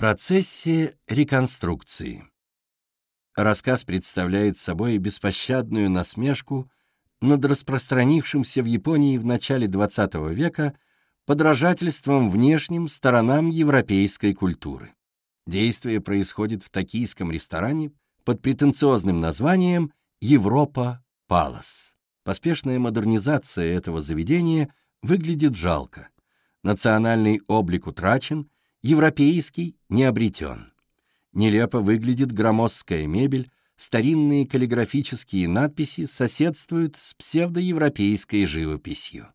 процессе реконструкции. Рассказ представляет собой беспощадную насмешку над распространившимся в Японии в начале XX века подражательством внешним сторонам европейской культуры. Действие происходит в токийском ресторане под претенциозным названием «Европа Палас». Поспешная модернизация этого заведения выглядит жалко. Национальный облик утрачен, европейский не обретен. Нелепо выглядит громоздкая мебель, старинные каллиграфические надписи соседствуют с псевдоевропейской живописью.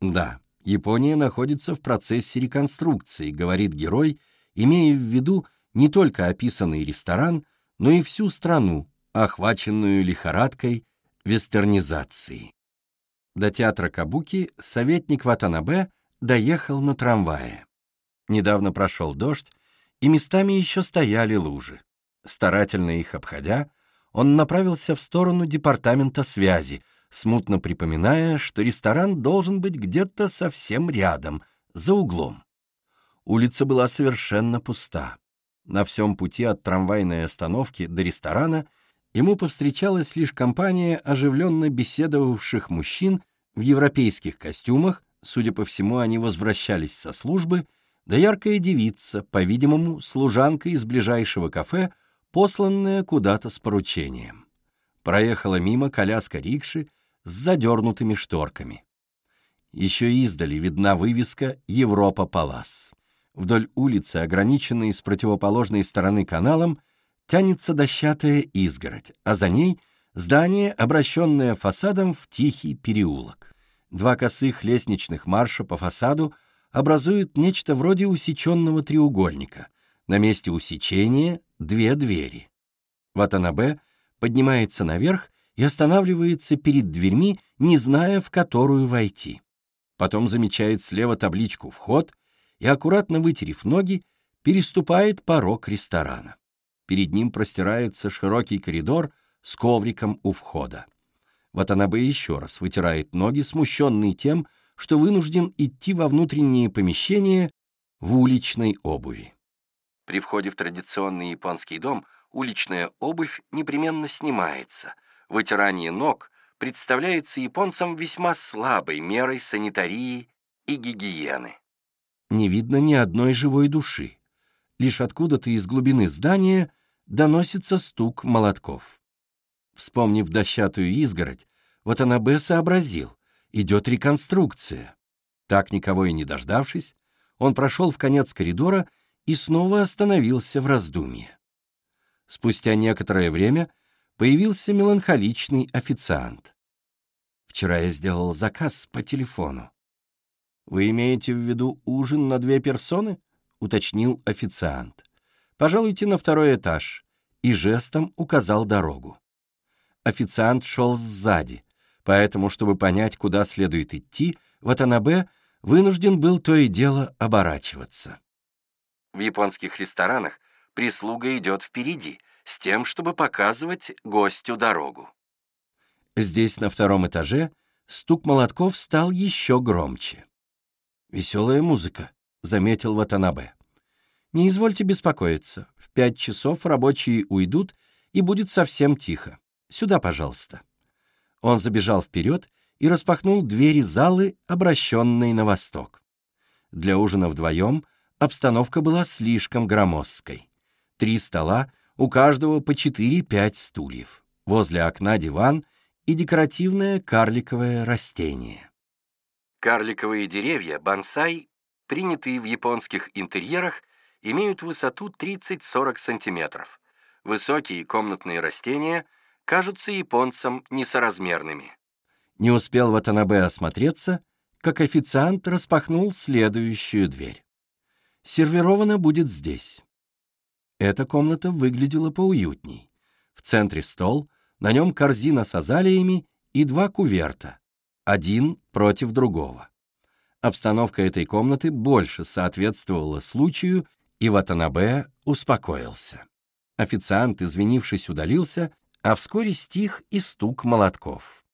Да, Япония находится в процессе реконструкции, говорит герой, имея в виду не только описанный ресторан, но и всю страну, охваченную лихорадкой вестернизации. До театра Кабуки советник Ватанабе доехал на трамвае. Недавно прошел дождь, и местами еще стояли лужи. Старательно их обходя, он направился в сторону департамента связи, смутно припоминая, что ресторан должен быть где-то совсем рядом, за углом. Улица была совершенно пуста. На всем пути от трамвайной остановки до ресторана ему повстречалась лишь компания оживленно беседовавших мужчин в европейских костюмах, судя по всему, они возвращались со службы, да яркая девица, по-видимому, служанка из ближайшего кафе, посланная куда-то с поручением. Проехала мимо коляска рикши с задернутыми шторками. Еще издали видна вывеска «Европа Палас». Вдоль улицы, ограниченной с противоположной стороны каналом, тянется дощатая изгородь, а за ней здание, обращенное фасадом в тихий переулок. Два косых лестничных марша по фасаду образуют нечто вроде усеченного треугольника. На месте усечения две двери. Ватанабе поднимается наверх и останавливается перед дверьми, не зная, в которую войти. Потом замечает слева табличку «Вход» и, аккуратно вытерев ноги, переступает порог ресторана. Перед ним простирается широкий коридор с ковриком у входа. Ватанабе еще раз вытирает ноги, смущенный тем, что вынужден идти во внутренние помещения в уличной обуви. При входе в традиционный японский дом уличная обувь непременно снимается. Вытирание ног представляется японцам весьма слабой мерой санитарии и гигиены. Не видно ни одной живой души. Лишь откуда-то из глубины здания доносится стук молотков. Вспомнив дощатую изгородь, Ватанабе сообразил, идет реконструкция. Так, никого и не дождавшись, он прошел в конец коридора и снова остановился в раздумье. Спустя некоторое время появился меланхоличный официант. «Вчера я сделал заказ по телефону». «Вы имеете в виду ужин на две персоны?» — уточнил официант. «Пожалуйте на второй этаж», и жестом указал дорогу. Официант шел сзади, поэтому, чтобы понять, куда следует идти, Ватанабе вынужден был то и дело оборачиваться. В японских ресторанах прислуга идет впереди, с тем, чтобы показывать гостю дорогу. Здесь, на втором этаже, стук молотков стал еще громче. «Веселая музыка», — заметил Ватанабе. «Не извольте беспокоиться. В пять часов рабочие уйдут, и будет совсем тихо. Сюда, пожалуйста». Он забежал вперед и распахнул двери залы, обращенной на восток. Для ужина вдвоем — обстановка была слишком громоздкой. Три стола, у каждого по четыре-пять стульев. Возле окна диван и декоративное карликовое растение. Карликовые деревья, бонсай, принятые в японских интерьерах, имеют высоту 30-40 сантиметров. Высокие комнатные растения кажутся японцам несоразмерными. Не успел Ватанабе осмотреться, как официант распахнул следующую дверь сервировано будет здесь. Эта комната выглядела поуютней. В центре стол, на нем корзина с азалиями и два куверта, один против другого. Обстановка этой комнаты больше соответствовала случаю, и Ватанабе успокоился. Официант, извинившись, удалился, а вскоре стих и стук молотков.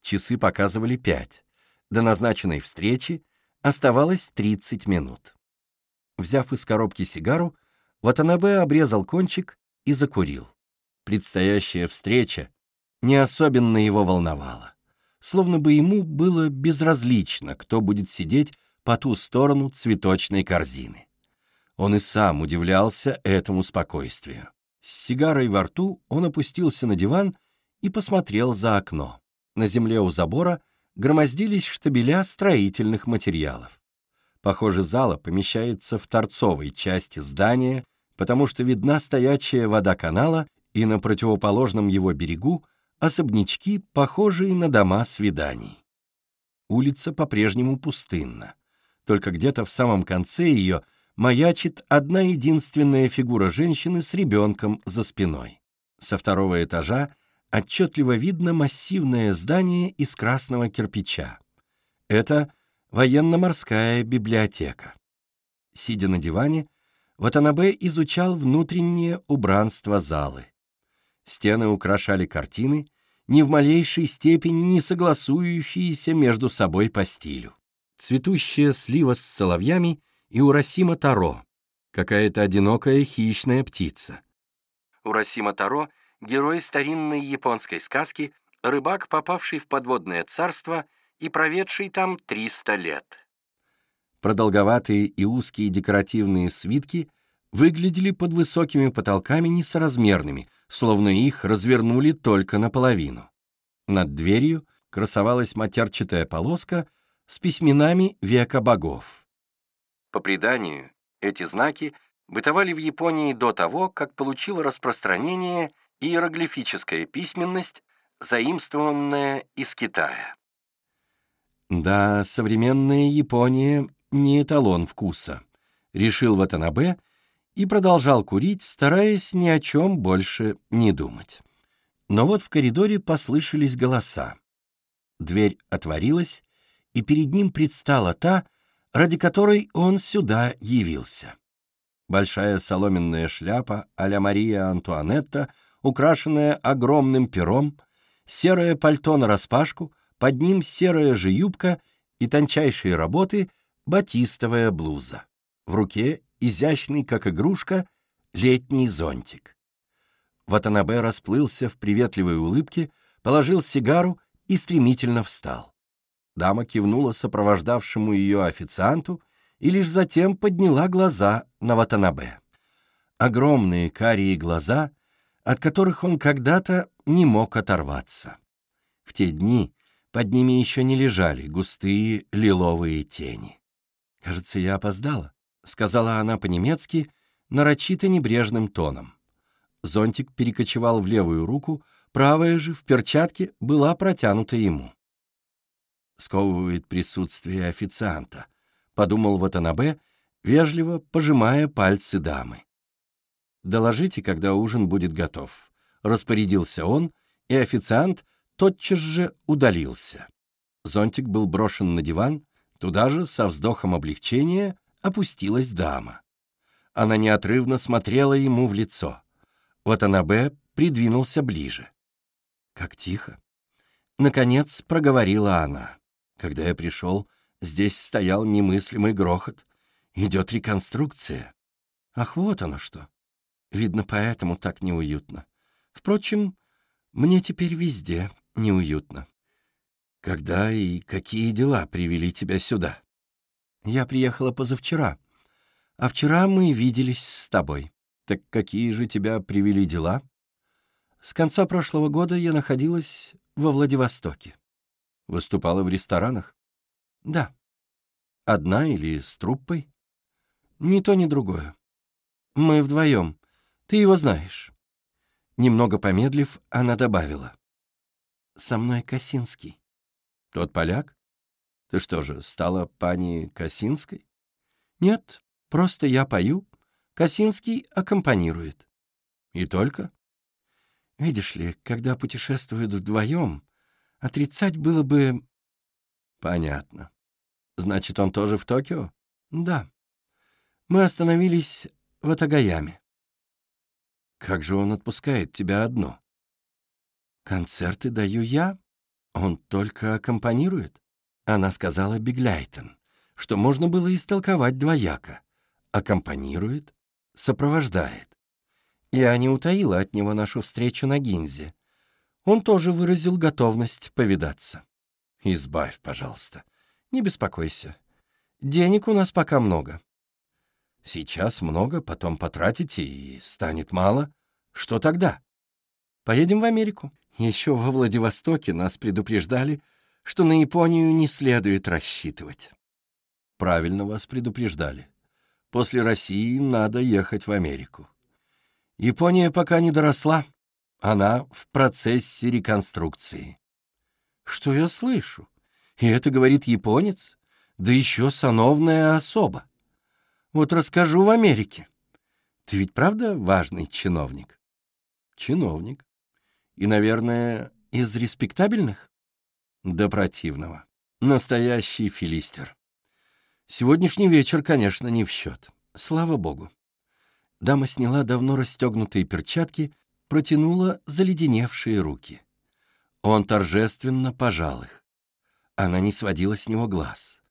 Часы показывали пять. До назначенной встречи оставалось 30 минут. Взяв из коробки сигару, Ватанабе обрезал кончик и закурил. Предстоящая встреча не особенно его волновала. Словно бы ему было безразлично, кто будет сидеть по ту сторону цветочной корзины. Он и сам удивлялся этому спокойствию. С сигарой во рту он опустился на диван и посмотрел за окно. На земле у забора громоздились штабеля строительных материалов. Похоже, зала помещается в торцовой части здания, потому что видна стоячая вода канала и на противоположном его берегу особнячки, похожие на дома свиданий. Улица по-прежнему пустынна. Только где-то в самом конце ее маячит одна единственная фигура женщины с ребенком за спиной. Со второго этажа отчетливо видно массивное здание из красного кирпича. Это военно-морская библиотека. Сидя на диване, Ватанабе изучал внутреннее убранство залы. Стены украшали картины, ни в малейшей степени не согласующиеся между собой по стилю. Цветущая слива с соловьями и Урасима Таро, какая-то одинокая хищная птица. Урасима Таро — герой старинной японской сказки, рыбак, попавший в подводное царство и проведший там 300 лет. Продолговатые и узкие декоративные свитки выглядели под высокими потолками несоразмерными, словно их развернули только наполовину. Над дверью красовалась матерчатая полоска с письменами века богов. По преданию, эти знаки бытовали в Японии до того, как получила распространение иероглифическая письменность, заимствованная из Китая. Да, современная Япония не эталон вкуса, решил Ватанабе и продолжал курить, стараясь ни о чем больше не думать. Но вот в коридоре послышались голоса. Дверь отворилась, и перед ним предстала та, ради которой он сюда явился. Большая соломенная шляпа а-ля Мария Антуанетта, украшенная огромным пером, серое пальто нараспашку — под ним серая же юбка и тончайшие работы батистовая блуза. В руке изящный, как игрушка, летний зонтик. Ватанабе расплылся в приветливой улыбке, положил сигару и стремительно встал. Дама кивнула сопровождавшему ее официанту и лишь затем подняла глаза на Ватанабе. Огромные карие глаза, от которых он когда-то не мог оторваться. В те дни, под ними еще не лежали густые лиловые тени. «Кажется, я опоздала», — сказала она по-немецки, нарочито небрежным тоном. Зонтик перекочевал в левую руку, правая же в перчатке была протянута ему. «Сковывает присутствие официанта», — подумал Ватанабе, вежливо пожимая пальцы дамы. «Доложите, когда ужин будет готов», — распорядился он, и официант тотчас же удалился. Зонтик был брошен на диван, туда же, со вздохом облегчения, опустилась дама. Она неотрывно смотрела ему в лицо. Б придвинулся ближе. Как тихо. Наконец проговорила она. Когда я пришел, здесь стоял немыслимый грохот. Идет реконструкция. Ах, вот оно что. Видно, поэтому так неуютно. Впрочем, мне теперь везде неуютно. Когда и какие дела привели тебя сюда? Я приехала позавчера, а вчера мы виделись с тобой. Так какие же тебя привели дела? С конца прошлого года я находилась во Владивостоке. Выступала в ресторанах? Да. Одна или с труппой? Ни то, ни другое. Мы вдвоем. Ты его знаешь. Немного помедлив, она добавила. Со мной Косинский. Тот поляк? Ты что же, стала пани Косинской? Нет, просто я пою. Косинский аккомпанирует. И только? Видишь ли, когда путешествуют вдвоем, отрицать было бы... Понятно. Значит, он тоже в Токио? Да. Мы остановились в Атагаяме. Как же он отпускает тебя одно? Концерты даю я, он только аккомпанирует. Она сказала Бигляйтен, что можно было истолковать двояко. Аккомпанирует сопровождает. Я не утаила от него нашу встречу на Гинзе. Он тоже выразил готовность повидаться. Избавь, пожалуйста. Не беспокойся. Денег у нас пока много. Сейчас много, потом потратите, и станет мало. Что тогда? Поедем в Америку. Еще во Владивостоке нас предупреждали, что на Японию не следует рассчитывать. Правильно вас предупреждали. После России надо ехать в Америку. Япония пока не доросла. Она в процессе реконструкции. Что я слышу? И это говорит японец? Да еще сановная особа. Вот расскажу в Америке. Ты ведь правда важный чиновник? Чиновник. И, наверное, из респектабельных? До противного. Настоящий филистер. Сегодняшний вечер, конечно, не в счет. Слава богу. Дама сняла давно расстегнутые перчатки, протянула заледеневшие руки. Он торжественно пожал их. Она не сводила с него глаз.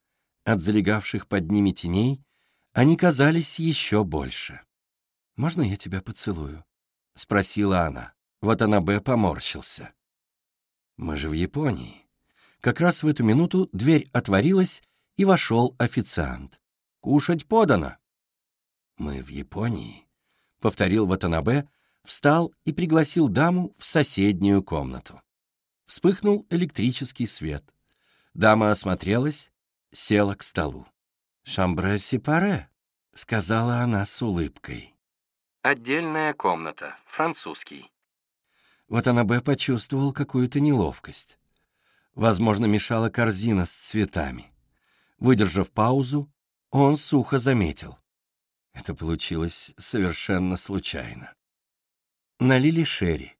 От залегавших под ними теней они казались еще больше. «Можно я тебя поцелую?» — спросила она. Вот она Б поморщился. «Мы же в Японии». Как раз в эту минуту дверь отворилась, и вошел официант. «Кушать подано!» «Мы в Японии», — повторил Ватанабе, встал и пригласил даму в соседнюю комнату. Вспыхнул электрический свет. Дама осмотрелась, села к столу. «Шамбре сепаре», — сказала она с улыбкой. «Отдельная комната, французский». Ватанабе почувствовал какую-то неловкость. Возможно, мешала корзина с цветами. Выдержав паузу, он сухо заметил. Это получилось совершенно случайно. Налили шерри,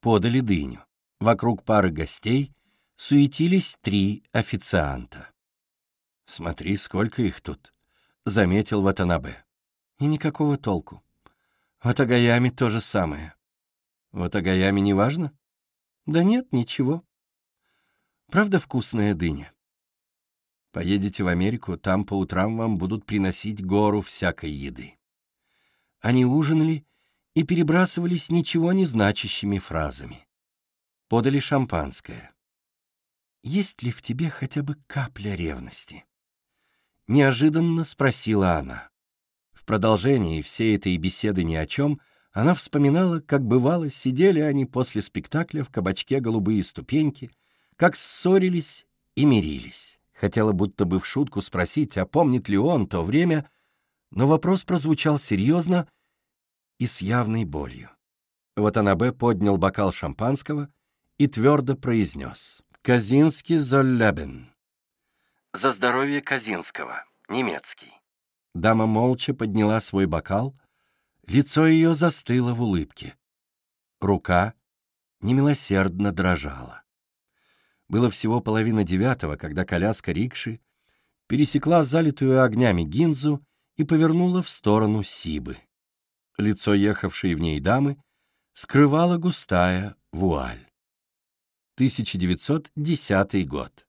подали дыню. Вокруг пары гостей суетились три официанта. «Смотри, сколько их тут», — заметил Ватанабе. «И никакого толку. В Атагаяме то же самое». «В Атагаяме не важно?» «Да нет, ничего. Правда вкусная дыня?» Поедете в Америку, там по утрам вам будут приносить гору всякой еды. Они ужинали и перебрасывались ничего не значащими фразами. Подали шампанское. «Есть ли в тебе хотя бы капля ревности?» Неожиданно спросила она. В продолжении всей этой беседы ни о чем она вспоминала, как бывало, сидели они после спектакля в кабачке «Голубые ступеньки», как ссорились и мирились. Хотела будто бы в шутку спросить, а помнит ли он то время, но вопрос прозвучал серьезно и с явной болью. Ватанабе поднял бокал шампанского и твердо произнес «Казинский золлябен». «За здоровье Казинского, немецкий». Дама молча подняла свой бокал, лицо ее застыло в улыбке. Рука немилосердно дрожала. Было всего половина девятого, когда коляска рикши пересекла залитую огнями гинзу и повернула в сторону Сибы. Лицо ехавшей в ней дамы скрывала густая вуаль. 1910 год.